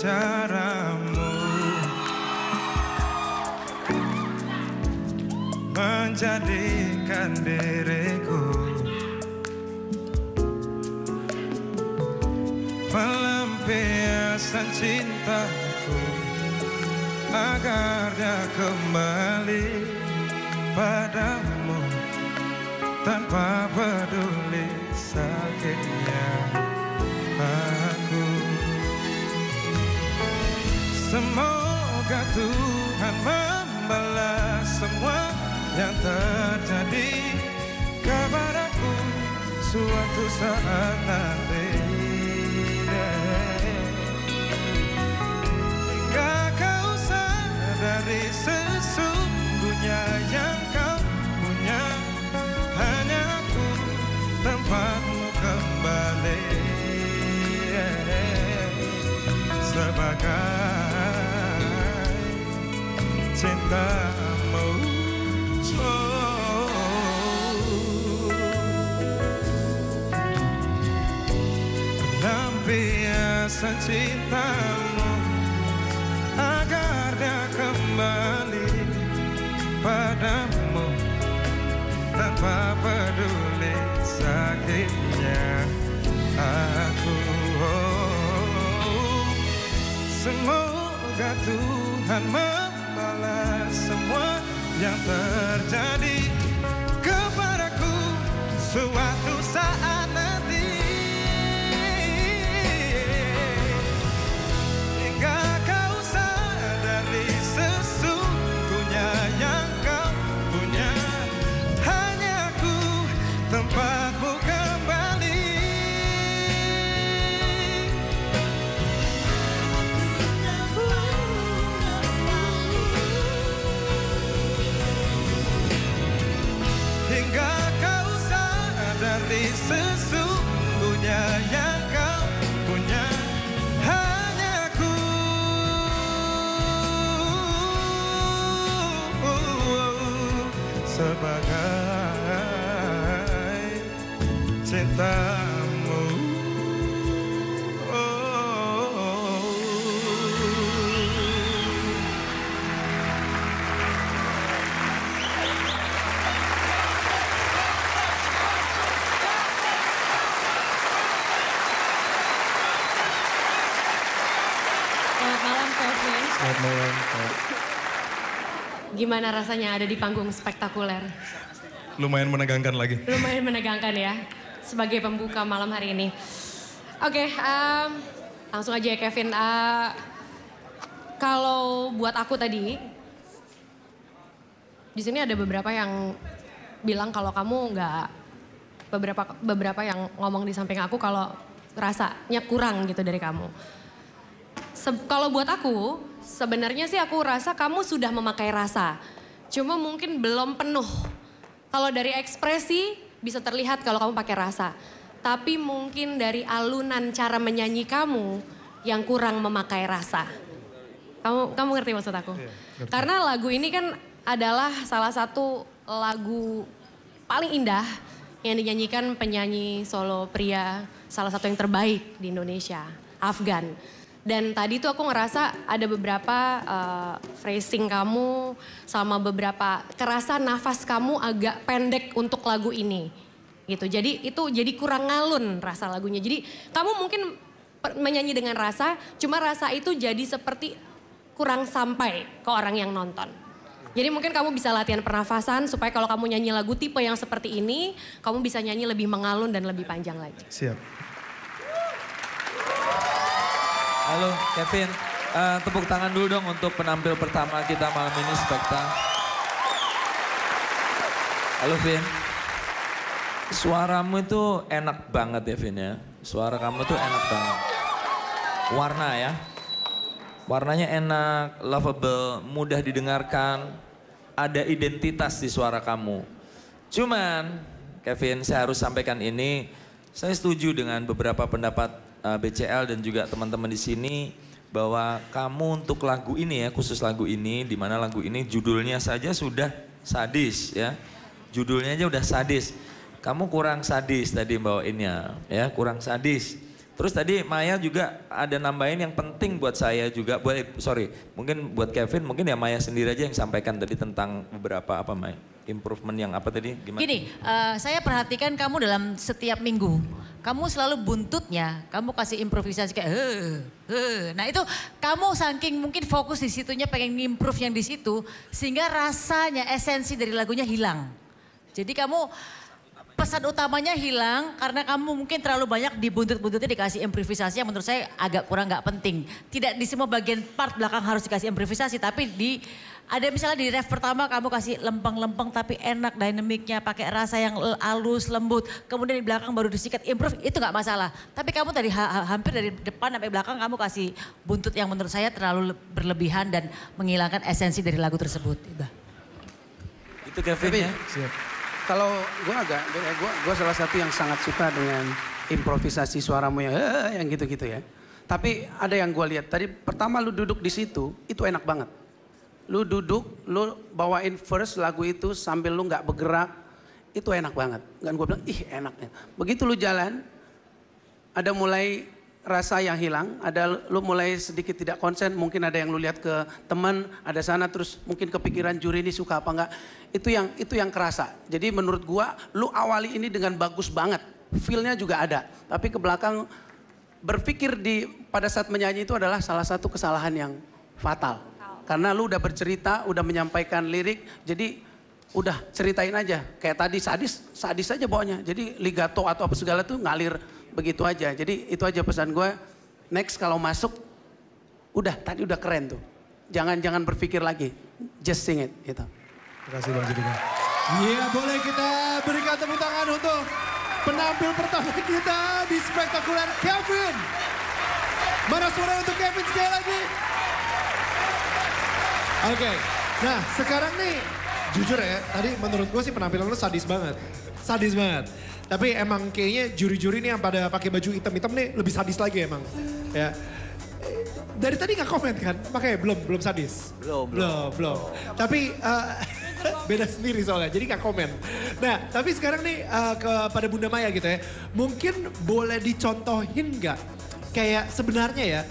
Caramu. Menjadikan diriku Pelampiasan cintaku Agar dia kembali padamu Tanpa peduli sakitnya. Aku Semoga Tuhan membalas semua yang terjadi kepadaku suatu saat nanti. Hingga kau sadari sesungguhnya yang kau punya hanya aku tempatmu cintamu. Lampiasan cintamu agar dia kembali padamu tanpa peduli sakitnya aku. Semoga Tuhan semua yang terjadi kepadaku suatu Gimana rasanya ada di panggung spektakuler? Lumayan menegangkan lagi. Lumayan menegangkan ya sebagai pembuka malam hari ini. Oke, em, langsung aja ya Kevin. Eh, kalau buat aku tadi, di sini ada beberapa yang bilang kalau kamu nggak beberapa beberapa yang ngomong di samping aku kalau rasanya kurang gitu dari kamu. Se- kalau buat aku, sebenarnya sih aku rasa kamu sudah memakai rasa. Cuma mungkin belum penuh. Kalau dari ekspresi bisa terlihat kalau kamu pakai rasa. Tapi mungkin dari alunan cara menyanyi kamu yang kurang memakai rasa. Kamu kamu ngerti maksud aku? Karena lagu ini kan adalah salah satu lagu paling indah yang dinyanyikan penyanyi solo pria salah satu yang terbaik di Indonesia, Afgan. Dan tadi tuh aku ngerasa ada beberapa uh, phrasing kamu sama beberapa kerasa nafas kamu agak pendek untuk lagu ini. Gitu. Jadi itu jadi kurang ngalun rasa lagunya. Jadi kamu mungkin menyanyi dengan rasa, cuma rasa itu jadi seperti kurang sampai ke orang yang nonton. Jadi mungkin kamu bisa latihan pernafasan supaya kalau kamu nyanyi lagu tipe yang seperti ini, kamu bisa nyanyi lebih mengalun dan lebih panjang lagi. Siap. Halo Kevin, Eh, tepuk tangan dulu dong untuk penampil pertama kita malam ini Spekta. Halo Vin. Suaramu itu enak banget ya Vin ya. Suara kamu tuh enak banget. Warna ya. Warnanya enak, lovable, mudah didengarkan. Ada identitas di suara kamu. Cuman Kevin saya harus sampaikan ini. Saya setuju dengan beberapa pendapat uh, BCL dan juga teman-teman di sini bahwa kamu untuk lagu ini ya, khusus lagu ini, di mana lagu ini judulnya saja sudah sadis ya. Judulnya aja udah sadis. Kamu kurang sadis tadi bawainnya ya, kurang sadis. Terus tadi Maya juga ada nambahin yang penting buat saya juga, buat eh, sorry, mungkin buat Kevin, mungkin ya Maya sendiri aja yang sampaikan tadi tentang beberapa apa Maya, improvement yang apa tadi gimana? Gini, eh, saya perhatikan kamu dalam setiap minggu. Kamu selalu buntutnya, kamu kasih improvisasi kayak heh, heh. Nah itu kamu saking mungkin fokus di situnya pengen improve yang di situ. Sehingga rasanya, esensi dari lagunya hilang. Jadi kamu pesan utamanya hilang karena kamu mungkin terlalu banyak dibuntut-buntutnya dikasih improvisasi yang menurut saya agak kurang nggak penting. Tidak di semua bagian part belakang harus dikasih improvisasi tapi di ada misalnya di ref pertama kamu kasih lempeng-lempeng tapi enak dinamiknya pakai rasa yang halus lembut. Kemudian di belakang baru disikat improve itu nggak masalah. Tapi kamu tadi ha- ha- hampir dari depan sampai belakang kamu kasih buntut yang menurut saya terlalu le- berlebihan dan menghilangkan esensi dari lagu tersebut. Iba. Itu Kevin ya. Kalau gue agak, gue gue salah satu yang sangat suka dengan improvisasi suaramu yang "Eh," yang gitu-gitu ya. Tapi ada yang gue lihat tadi pertama lu duduk di situ itu enak banget. Lu duduk, lu bawain first lagu itu sambil lu nggak bergerak itu enak banget. Dan gue bilang ih enaknya. Begitu lu jalan ada mulai rasa yang hilang, ada lu mulai sedikit tidak konsen, mungkin ada yang lu lihat ke teman, ada sana terus mungkin kepikiran juri ini suka apa enggak. Itu yang itu yang kerasa. Jadi menurut gua lu awali ini dengan bagus banget. Feel-nya juga ada. Tapi ke belakang berpikir di pada saat menyanyi itu adalah salah satu kesalahan yang fatal. Karena lu udah bercerita, udah menyampaikan lirik, jadi udah ceritain aja. Kayak tadi sadis, sadis aja bawanya. Jadi ligato atau apa segala tuh ngalir begitu aja. Jadi itu aja pesan gue. Next kalau masuk, udah tadi udah keren tuh. Jangan jangan berpikir lagi, just sing it gitu. Terima kasih Bang Judika. Iya boleh kita berikan tepuk tangan untuk penampil pertama kita di spektakuler Kevin. Mana suara untuk Kevin sekali lagi? Oke, nah sekarang nih jujur ya, tadi menurut gue sih penampilan lu sadis banget. Sadis banget. Tapi emang kayaknya juri-juri nih yang pada pakai baju hitam-hitam nih lebih sadis lagi emang. Ya. Dari tadi nggak komen kan? Makanya belum belum sadis. Belum, Belum, belum. Tapi eh, beda sendiri soalnya, jadi nggak komen. Nah, tapi sekarang nih eh, kepada Bunda Maya gitu ya, mungkin boleh dicontohin nggak? Kayak sebenarnya ya,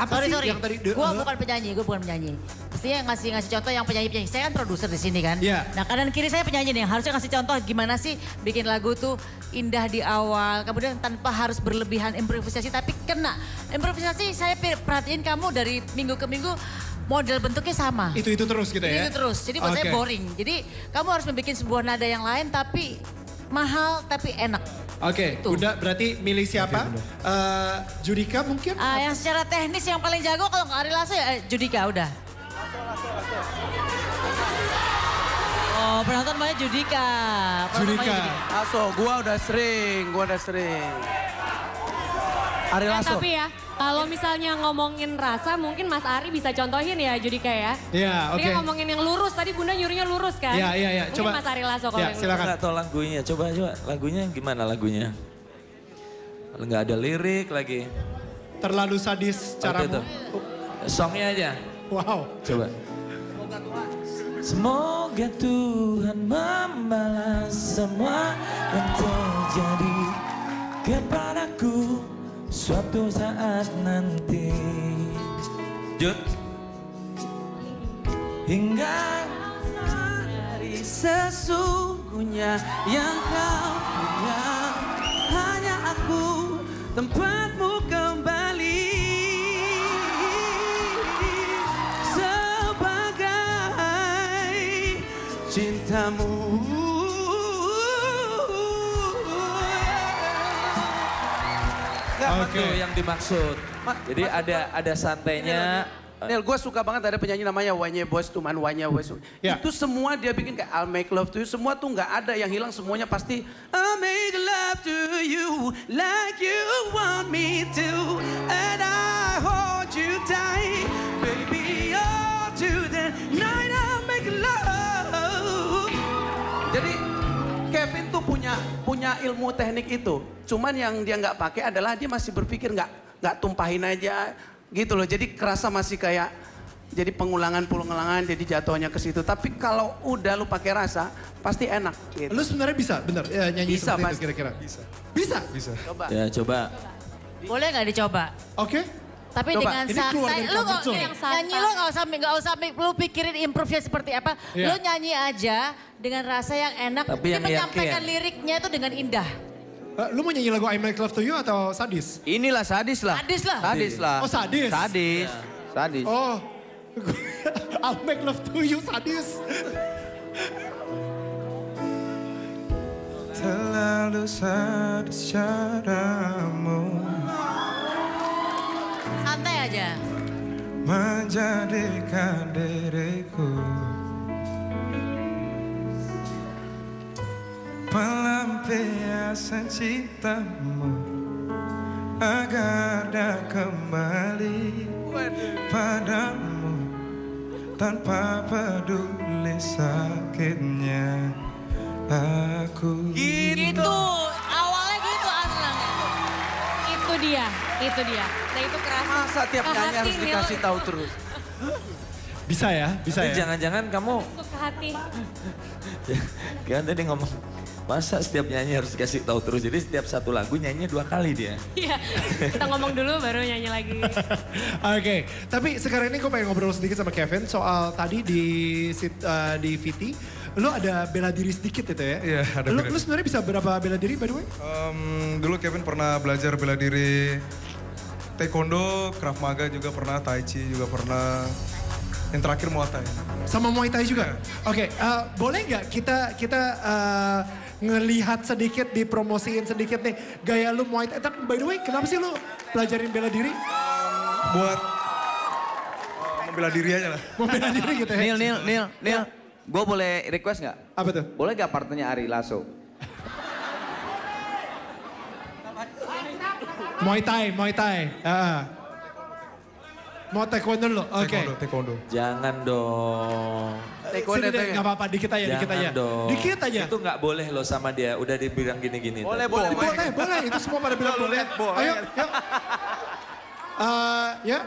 apa sorry sih sorry, yang tadi? gue bukan penyanyi, gue bukan penyanyi. Mestinya ngasih ngasih contoh yang penyanyi-penyanyi. Saya kan produser di sini kan. Iya. Nah kanan kiri saya penyanyi nih, harusnya ngasih contoh gimana sih bikin lagu tuh indah di awal, kemudian tanpa harus berlebihan improvisasi tapi kena. Improvisasi saya perhatiin kamu dari minggu ke minggu model bentuknya sama. Itu-itu terus gitu ya? Itu terus, jadi buat saya Oke. boring. Jadi kamu harus membuat sebuah nada yang lain tapi mahal tapi enak. Oke, Tuh. Bunda berarti milih siapa? Eh, Judika mungkin? Ah, yang secara teknis yang paling jago kalau nggak Ari Lasso ya eh, Judika udah. Oh penonton banyak Judika. Penonton Judika. Aso, gua udah sering, gua udah sering. Ari Eh, Lasso. tapi ya, kalau misalnya ngomongin rasa, mungkin Mas Ari bisa contohin ya Judika ya. Iya, oke. kan ngomongin yang lurus, tadi Bunda nyuruhnya lurus kan? Iya, iya, iya. Coba. Mas Ari Lasso kalau Ya, yang lurus. silakan. Nggak tahu lagunya, coba coba lagunya gimana lagunya? Kalau nggak ada lirik lagi. Terlalu sadis Oke caramu. tuh. Songnya aja, Wow. coba. Semoga Tuhan membalas semua yang terjadi kepadaku suatu saat nanti. Jut. Hingga Dari sesungguhnya yang kau punya hanya aku tempatmu kembali sebagai cintamu. Apa Oke. tuh yang dimaksud? Ma- Jadi ma- ada ada santainya. Nil, gue suka banget ada penyanyi namanya Wanye Boys Tuman Wanye Boys. Ya. Itu semua dia bikin kayak I'll make love to you. Semua tuh nggak ada yang hilang. Semuanya pasti I'll make love to you like you want me to. And I hold you tight, baby, all to the night I'll make love. Jadi punya punya ilmu teknik itu. Cuman yang dia nggak pakai adalah dia masih berpikir nggak nggak tumpahin aja gitu loh. Jadi kerasa masih kayak jadi pengulangan pengulangan jadi jatuhnya ke situ. Tapi kalau udah lu pakai rasa pasti enak gitu. Lu sebenarnya bisa, bener, ya, nyanyi Bisa, seperti itu kira-kira? Bisa. Bisa? Bisa. Coba. Ya coba. Boleh nggak dicoba? Oke? Tapi Coba, dengan santai, lu nggak nyanyi lu nggak usah nggak usah lu pikirin improve-nya seperti apa. Iya. Lu nyanyi aja dengan rasa yang enak. Tapi yang menyampaikan yakin. liriknya itu dengan indah. Eh, lu mau nyanyi lagu I Make Love to You atau Sadis? Inilah sadis lah. Sadis lah. Sadis lah. Oh, sadis. Sadis. Sadis. Oh. I'll make love to you, Sadis. Terlalu sadis caramu menjadikan diriku pelampiasan cintamu agar dah kembali padamu tanpa peduli sakitnya aku. Gitu. Awalnya gitu Aslang. Itu dia, itu dia. Nah itu kerasa. Masa tiap ke nyanyi hati, harus dikasih tahu terus. Bisa ya, bisa Tapi ya. jangan-jangan kamu, ke hati. kan tadi ngomong, masa setiap nyanyi harus dikasih tahu terus. Jadi setiap satu lagu nyanyi dua kali dia. Iya, kita ngomong dulu baru nyanyi lagi. Oke, tapi sekarang ini gue pengen ngobrol sedikit sama Kevin soal tadi di sit- eh, di VT, lu ada bela diri sedikit itu ya? Iya, ada Lu, bela lu sebenarnya bisa berapa bela diri by the way? Em, dulu Kevin pernah belajar bela diri taekwondo, krav maga juga pernah, tai chi juga pernah. Yang terakhir muay thai. Sama Muay Thai juga? Oke, eh, boleh nggak kita kita eh, ngelihat sedikit, dipromosiin sedikit nih gaya lu Muay Thai. Tapi by the way, kenapa sih lu pelajarin bela diri? Buat eh, membela diri aja lah. Mau bela diri gitu ya? Nil, Nil, Nil, Nil. Gue boleh request nggak? Apa tuh? Boleh gak partnernya Ari Lasso? Muay Thai, Muay Thai. Ah. Mau taekwondo lo? Oke. Taekwondo, taekwondo. Jangan dong. Taekwondo, Sini deh, taekwondo. nggak apa-apa, dikit aja, dikit aja. dong. Dikit aja. Itu nggak boleh loh sama dia. Udah dibilang gini-gini. Boleh, tuh. boleh. Boleh, boleh, itu semua pada bilang boleh. boleh. Ayo, yuk. Eh, ya,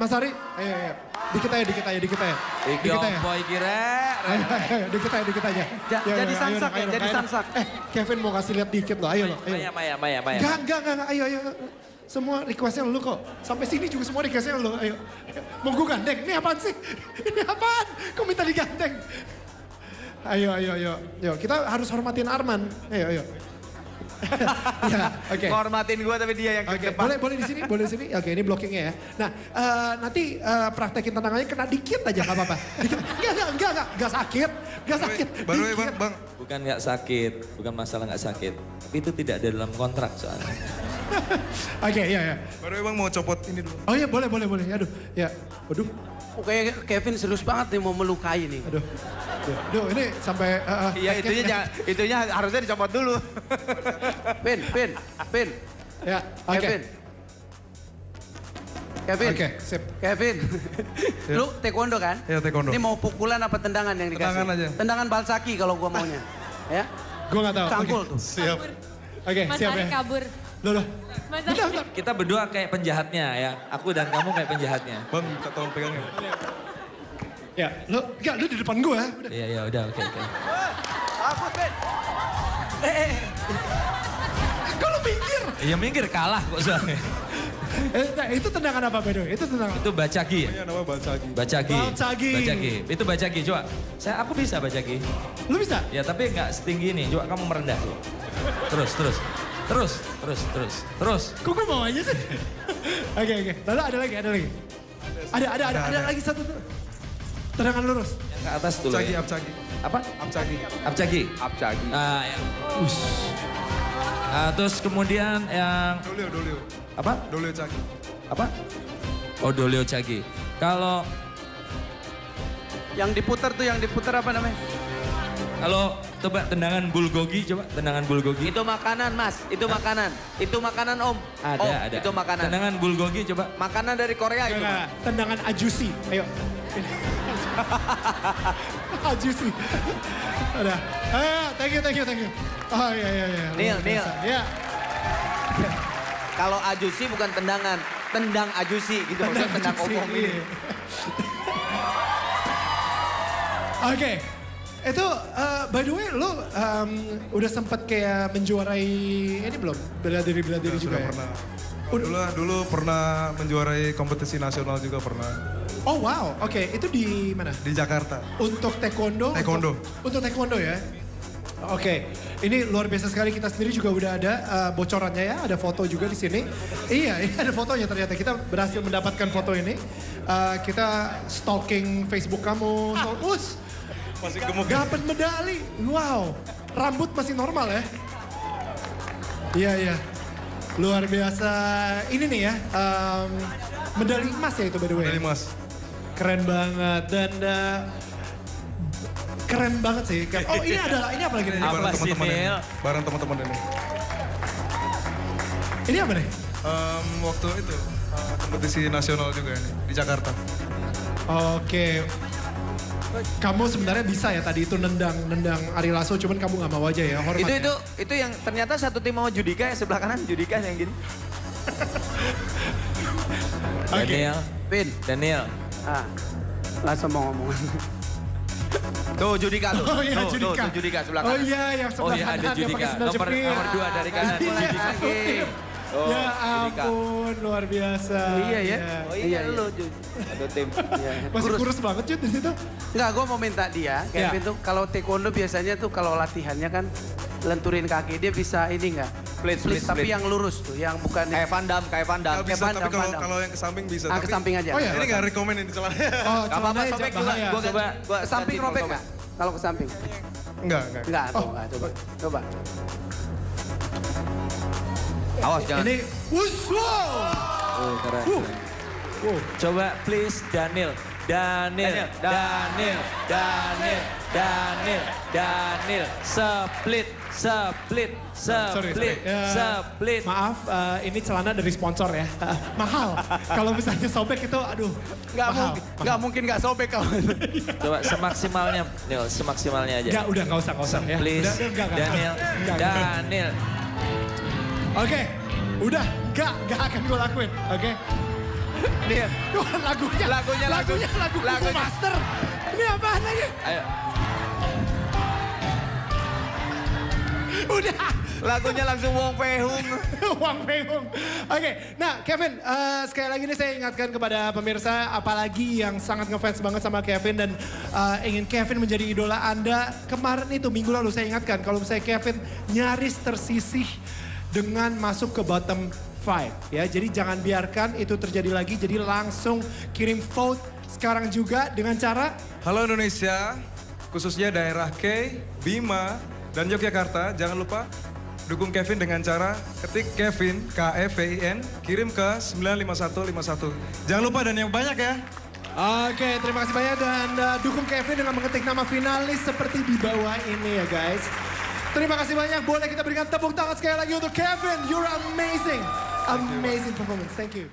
Mas Ari, ayo, ayo. Dikit aja, dikit aja, dikit aja. Iki Dikit opo iki rek? Ayo, ayo, ayo, dikit aja, dikit aja. Ja- Ya, jadi ya, sansak ya, jadi sansak. Eh, Kevin mau kasih lihat dikit loh, ayo loh, ayo. Maya, Maya, Maya, Maya. Enggak, enggak, enggak, ayo, ayo. Semua requestnya lu kok. Sampai sini juga semua requestnya lu, ayo. Mau gue gandeng, ini apaan sih? Ini apaan? Kok minta digandeng? Ayo, ayo, ayo. Yuk, kita harus hormatin Arman. Ayo, ayo. ya, oke. Ngormatin gue tapi dia yang ke depan. boleh boleh di sini, boleh di sini. Oke, ini blockingnya ya. Nah, eh, nanti eh, praktekin tendangannya kena dikit aja, nggak apa-apa. Dikit. Enggak, enggak, enggak, enggak, enggak sakit, enggak sakit. Baru ya bang, bang. Bukan nggak sakit, bukan masalah nggak sakit. Tapi itu tidak ada dalam kontrak soalnya. Oke, iya, iya. Baru ya bang mau copot ini dulu. Oh iya, boleh, boleh, boleh. Aduh, ya. Waduh, Oh, kayak Kevin serius banget nih mau melukai nih. aduh. Aduh, aduh ini sampai... eh, Iya, itunya, jangan- itunya harusnya dicopot dulu. Pin, Pin, Pin, Ya, oke. Kevin. Kevin. Oke, sip. Kevin. Lu taekwondo kan? Iya, taekwondo. Ini mau pukulan apa tendangan yang dikasih? Tendangan aja. Tendangan balsaki kalau gua maunya. ya. Gue gak tahu. Cangkul Oke, tuh. Siap. Oke, Mas siap ya. kabur. Loh, loh. Mas Bentar. Kita berdua kayak penjahatnya ya. Aku dan kamu kayak penjahatnya. Bang, minta tolong pegangin. Ya, lu, enggak, lu di depan gue. Udah. Iya, iya, udah, oke, oke. Hapus, Pin. Kok lu minggir? Iya minggir kalah kok soalnya. Eh, nah, itu tendangan apa, way? Itu tendangan. Itu bacagi ya? Ini namanya balsagi. Bacagi. Bacagi. Bacagi. Itu bacagi. Coba. Saya aku bisa bacagi. Lu bisa? Ya tapi nggak setinggi ini. Coba kamu merendah. Terus, terus. Terus, terus, terus. Terus. Kok gue mau aja sih? Oke, oke. Lalu ada lagi, ada lagi. Ada, ada, ada, ada, lagi satu. tuh. Tendangan lurus. Yang ke atas dulu Apcagi, ya. apcagi. Apa? Apcagi. Apcagi. Apcagi. Ah, ya. Ah, terus kemudian yang Dolio, dolio. apa? Dolio cagi. Apa? Oh, dolio cagi. Kalau Yang diputar tuh yang diputar apa namanya? Kalau coba tendangan bulgogi, coba tendangan bulgogi. Itu makanan, Mas. Itu makanan. Itu makanan, Om. Ada, Om, ada. Itu makanan. Tendangan bulgogi coba. Makanan dari Korea itu. Mas. tendangan ajusi. Ayo. ajusi. Udah. Ayo, thank you, thank you, thank you. Oh iya, iya, iya. Nil, Nil. biasa. Ya, Kalau ajusi bukan tendangan, tendang ajusi gitu. Maksudnya tendang ajusi, omong ini. iya. Oke. Itu, eh, by the way, lu em, udah sempet kayak menjuarai ini belum? Bela diri, bela diri Sudah juga ya? pernah. Dulu, dulu pernah menjuarai kompetisi nasional juga pernah Oh wow, oke itu di mana? di Jakarta. Untuk taekwondo? Taekwondo. Untuk, untuk taekwondo ya? Oke, ini luar biasa sekali kita sendiri juga udah ada uh, bocorannya ya, ada foto juga di sini. Iya, ini ada fotonya ternyata kita berhasil mendapatkan foto ini. Uh, kita stalking Facebook kamu, stalk, us, Masih gemuk. dapat medali, wow, rambut masih normal ya? Iya iya, luar biasa. Ini nih ya, um, medali emas ya itu by the way. Dari Mas. Keren banget dan uh, keren banget sih. Oh ini adalah ini apa lagi nih? Apa bareng sih, teman-teman ini. Nil? Bareng teman-teman ini. Ini apa nih? Em, waktu itu eh, kompetisi nasional juga ini di Jakarta. Oke. Kamu sebenarnya bisa ya tadi itu nendang nendang Ari Lasso cuman kamu nggak mau aja ya hormat. Itu ya. itu itu yang ternyata satu tim sama Judika yang sebelah kanan Judika yang gini. Daniel, Pin, Daniel. ah, langsung mau ngomong. Tuh Judika tuh. Oh iya tuh, Judika. Tuh, tuh Judika sebelah Oh kanan. iya yang Oh sebelah iya kanan ada yang pakai Judika. Nomor, jepit. nomor dua dari kanan. Iya, Judika. satu tim. Oh, ya ampun luar biasa. Iya ya. Oh iya, lu Jud. Satu tim. Iya. Masih kurus, banget Jud di situ. Enggak, gue mau minta dia, Kevin Ya. tuh kalau taekwondo biasanya tuh kalau latihannya kan lenturin kaki, dia bisa ini enggak? Split, split, tapi split. yang lurus tuh, yang bukan Kayak Van Damme, kayak. Nggak bisa, pandang, tapi kalau yang ke samping bisa. ah, tapi ke samping aja. Oh iya. Ini nggak rekomen ini celananya. Oh, Gak apa-apa sobek juga. Gua Coba. gua Ke samping robek nggak? Kalau ke samping? Enggak, enggak. Enggak, Oh. enggak. Coba, coba. Awas jangan. Ini, wuss, wow. Oh, keren. Wuh. Wow. Coba please Daniel. Daniel, Daniel, Daniel, Daniel, Daniel, split, split, split, sorry. Ya, split. Maaf, eh, ini celana dari sponsor ya. Mahal. Kalau misalnya sobek itu, aduh. Enggak mahal. mungkin, enggak mungkin enggak sobek kalau. Coba semaksimalnya, Nil, semaksimalnya aja. Enggak, udah nggak usah, nggak usah ya. Please, Udah, enggak, enggak. Daniel, Enggak. Daniel. Oke, udah, enggak, enggak akan gue lakuin, oke? Nih, Wah, lagunya, Lagunya, lagu- lagunya, lagu lagunya. Master. Ini apaan lagi? Ayo, Udah, lagunya langsung Wong Pehung. Wang Fei-hung. Oke, nah Kevin, eh, sekali lagi nih saya ingatkan kepada pemirsa, apalagi yang sangat ngefans banget sama Kevin dan eh, ingin Kevin menjadi idola Anda. Kemarin itu minggu lalu saya ingatkan, kalau misalnya Kevin nyaris tersisih dengan masuk ke bottom five. Ya, jadi jangan biarkan itu terjadi lagi. Jadi langsung kirim vote sekarang juga dengan cara Halo Indonesia, khususnya daerah K, Bima, dan Yogyakarta. Jangan lupa dukung Kevin dengan cara ketik Kevin, K-E-V-I-N, kirim ke 95151. Jangan lupa dan yang banyak ya. Oke, terima kasih banyak dan uh, dukung Kevin dengan mengetik nama finalis seperti di bawah ini ya guys. Terima kasih banyak, boleh kita berikan tepuk tangan sekali lagi untuk Kevin. You're amazing. Amazing performance, thank you.